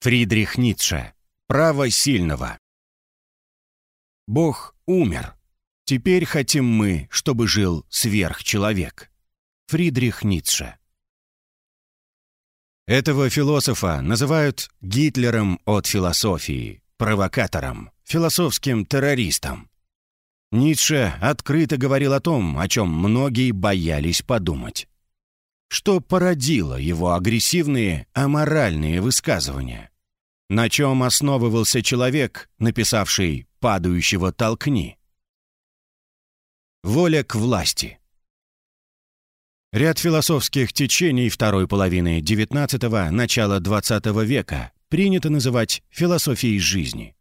Фридрих Ницше. Право сильного. Бог умер. Теперь хотим мы, чтобы жил сверхчеловек. Фридрих Ницше. Этого философа называют Гитлером от философии, провокатором, философским террористом. Ницше открыто говорил о том, о чем многие боялись подумать что породило его агрессивные, аморальные высказывания. На чем основывался человек, написавший «падающего толкни». Воля к власти. Ряд философских течений второй половины XIX – начала XX века принято называть философией жизни.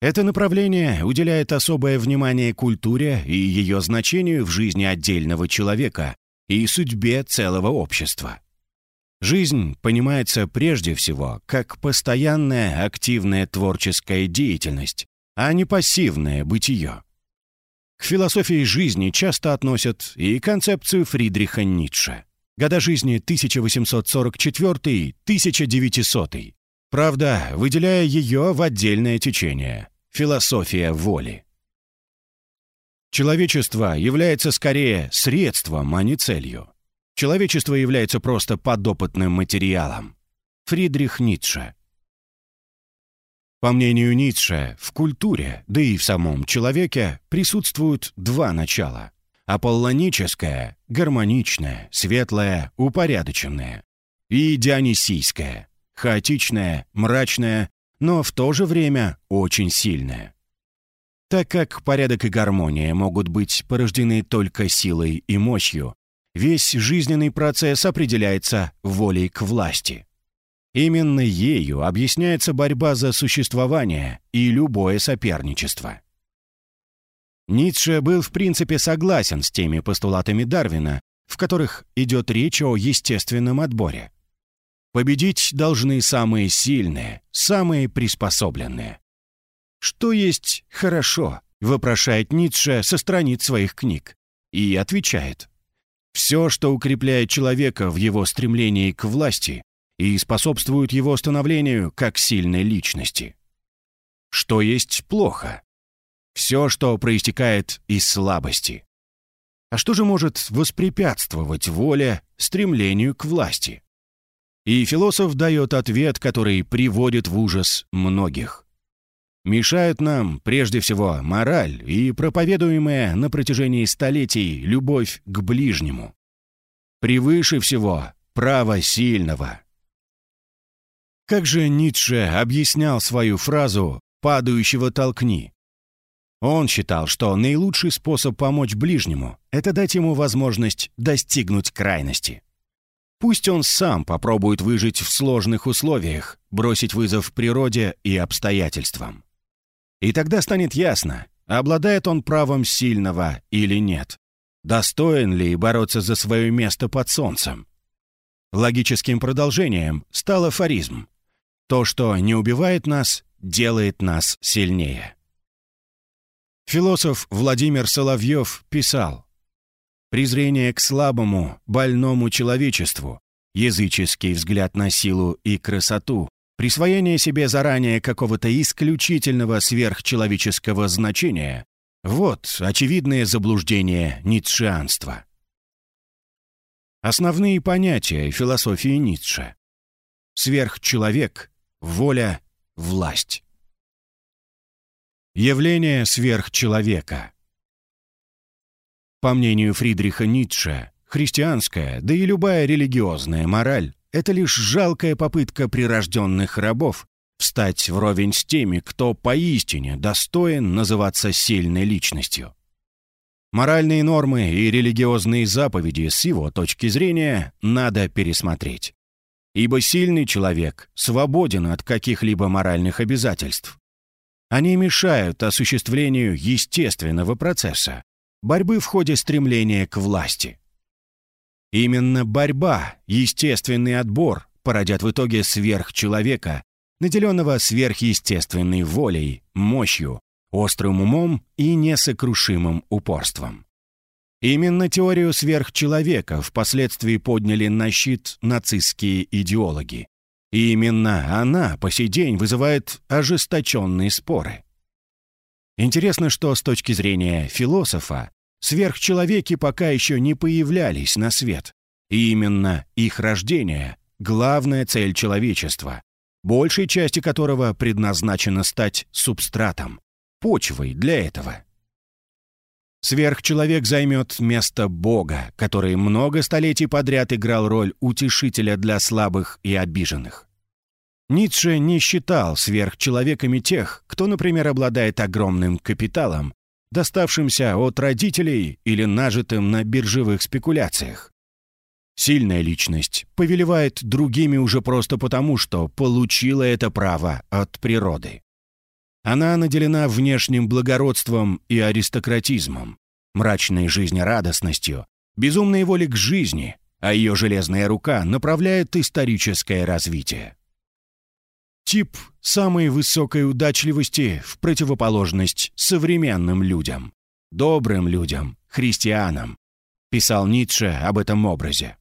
Это направление уделяет особое внимание культуре и ее значению в жизни отдельного человека и судьбе целого общества. Жизнь понимается прежде всего как постоянная активная творческая деятельность, а не пассивное бытие. К философии жизни часто относят и концепцию Фридриха Ницше. Года жизни 1844-1900. Правда, выделяя ее в отдельное течение – философия воли. Человечество является скорее средством, а не целью. Человечество является просто подопытным материалом. Фридрих Ницше. По мнению Ницше, в культуре, да и в самом человеке присутствуют два начала. Аполлоническое, гармоничное, светлое, упорядоченное. И дионисийское, хаотичное, мрачное, но в то же время очень сильное. Так как порядок и гармония могут быть порождены только силой и мощью, весь жизненный процесс определяется волей к власти. Именно ею объясняется борьба за существование и любое соперничество. Ницше был в принципе согласен с теми постулатами Дарвина, в которых идет речь о естественном отборе. Победить должны самые сильные, самые приспособленные. «Что есть хорошо?» — вопрошает Ницше со страниц своих книг. И отвечает. «Все, что укрепляет человека в его стремлении к власти и способствует его становлению как сильной личности. Что есть плохо? Все, что проистекает из слабости. А что же может воспрепятствовать воле, стремлению к власти? И философ дает ответ, который приводит в ужас многих. Мешают нам, прежде всего, мораль и проповедуемая на протяжении столетий любовь к ближнему. Превыше всего право сильного. Как же Ницше объяснял свою фразу «падающего толкни»? Он считал, что наилучший способ помочь ближнему – это дать ему возможность достигнуть крайности. Пусть он сам попробует выжить в сложных условиях, бросить вызов природе и обстоятельствам. И тогда станет ясно, обладает он правом сильного или нет. Достоин ли бороться за свое место под солнцем? Логическим продолжением стал афоризм. То, что не убивает нас, делает нас сильнее. Философ Владимир Соловьев писал «Презрение к слабому, больному человечеству, языческий взгляд на силу и красоту, Присвоение себе заранее какого-то исключительного сверхчеловеческого значения – вот очевидное заблуждение ницшеанства. Основные понятия философии Ницше. Сверхчеловек, воля, власть. Явление сверхчеловека. По мнению Фридриха Ницше, христианская, да и любая религиозная мораль это лишь жалкая попытка прирожденных рабов встать вровень с теми, кто поистине достоин называться сильной личностью. Моральные нормы и религиозные заповеди с его точки зрения надо пересмотреть. Ибо сильный человек свободен от каких-либо моральных обязательств. Они мешают осуществлению естественного процесса, борьбы в ходе стремления к власти. Именно борьба, естественный отбор породят в итоге сверхчеловека, наделенного сверхъестественной волей, мощью, острым умом и несокрушимым упорством. Именно теорию сверхчеловека впоследствии подняли на щит нацистские идеологи. И именно она по сей день вызывает ожесточенные споры. Интересно, что с точки зрения философа сверхчеловеки пока еще не появлялись на свет. И именно их рождение — главная цель человечества, большей части которого предназначено стать субстратом, почвой для этого. Сверхчеловек займет место Бога, который много столетий подряд играл роль утешителя для слабых и обиженных. Ницше не считал сверхчеловеками тех, кто, например, обладает огромным капиталом, доставшимся от родителей или нажитым на биржевых спекуляциях. Сильная личность повелевает другими уже просто потому, что получила это право от природы. Она наделена внешним благородством и аристократизмом, мрачной жизнерадостностью, безумной волей к жизни, а ее железная рука направляет историческое развитие. Тип самой высокой удачливости в противоположность современным людям, добрым людям, христианам, писал Ницше об этом образе.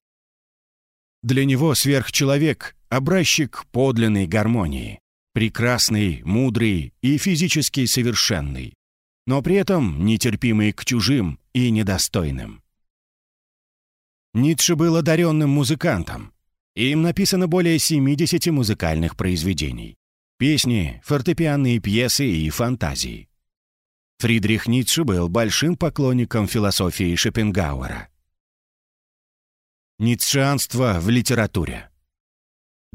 Для него сверхчеловек — образчик подлинной гармонии, прекрасный, мудрый и физически совершенный, но при этом нетерпимый к чужим и недостойным. Ницше был одаренным музыкантом. Им написано более 70 музыкальных произведений. Песни, фортепианные пьесы и фантазии. Фридрих Ницше был большим поклонником философии Шопенгауэра. Ницшеанство в литературе.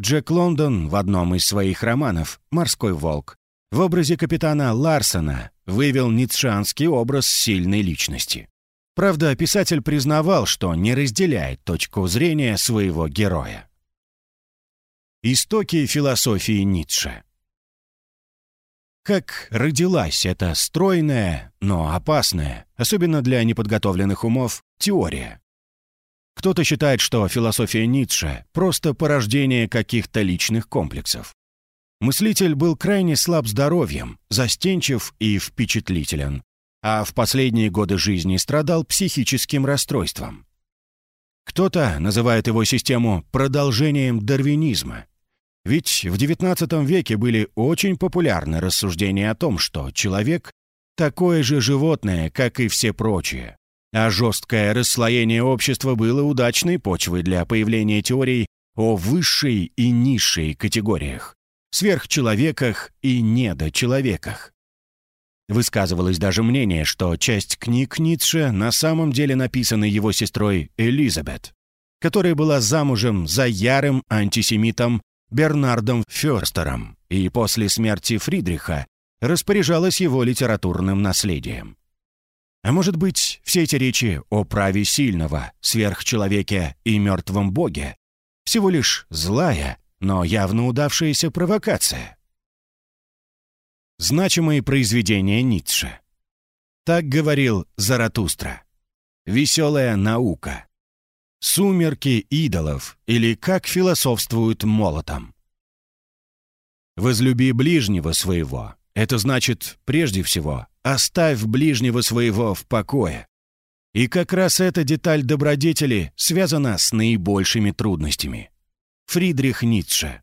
Джек Лондон в одном из своих романов «Морской волк» в образе капитана Ларсона вывел ницшеанский образ сильной личности. Правда, писатель признавал, что не разделяет точку зрения своего героя. Истоки философии Ницше Как родилась эта стройная, но опасная, особенно для неподготовленных умов, теория? Кто-то считает, что философия Ницше — просто порождение каких-то личных комплексов. Мыслитель был крайне слаб здоровьем, застенчив и впечатлителен, а в последние годы жизни страдал психическим расстройством. Кто-то называет его систему продолжением дарвинизма. Ведь в XIX веке были очень популярны рассуждения о том, что человек — такое же животное, как и все прочие, а жесткое расслоение общества было удачной почвой для появления теорий о высшей и низшей категориях, сверхчеловеках и недочеловеках. Высказывалось даже мнение, что часть книг Ницше на самом деле написаны его сестрой Элизабет, которая была замужем за ярым антисемитом Бернардом Фёрстером и после смерти Фридриха распоряжалась его литературным наследием. А может быть, все эти речи о праве сильного, сверхчеловеке и мертвом боге всего лишь злая, но явно удавшаяся провокация? Значимые произведения Ницше. Так говорил Заратустра. Веселая наука. Сумерки идолов или как философствуют молотом. Возлюби ближнего своего. Это значит, прежде всего, оставь ближнего своего в покое. И как раз эта деталь добродетели связана с наибольшими трудностями. Фридрих Ницше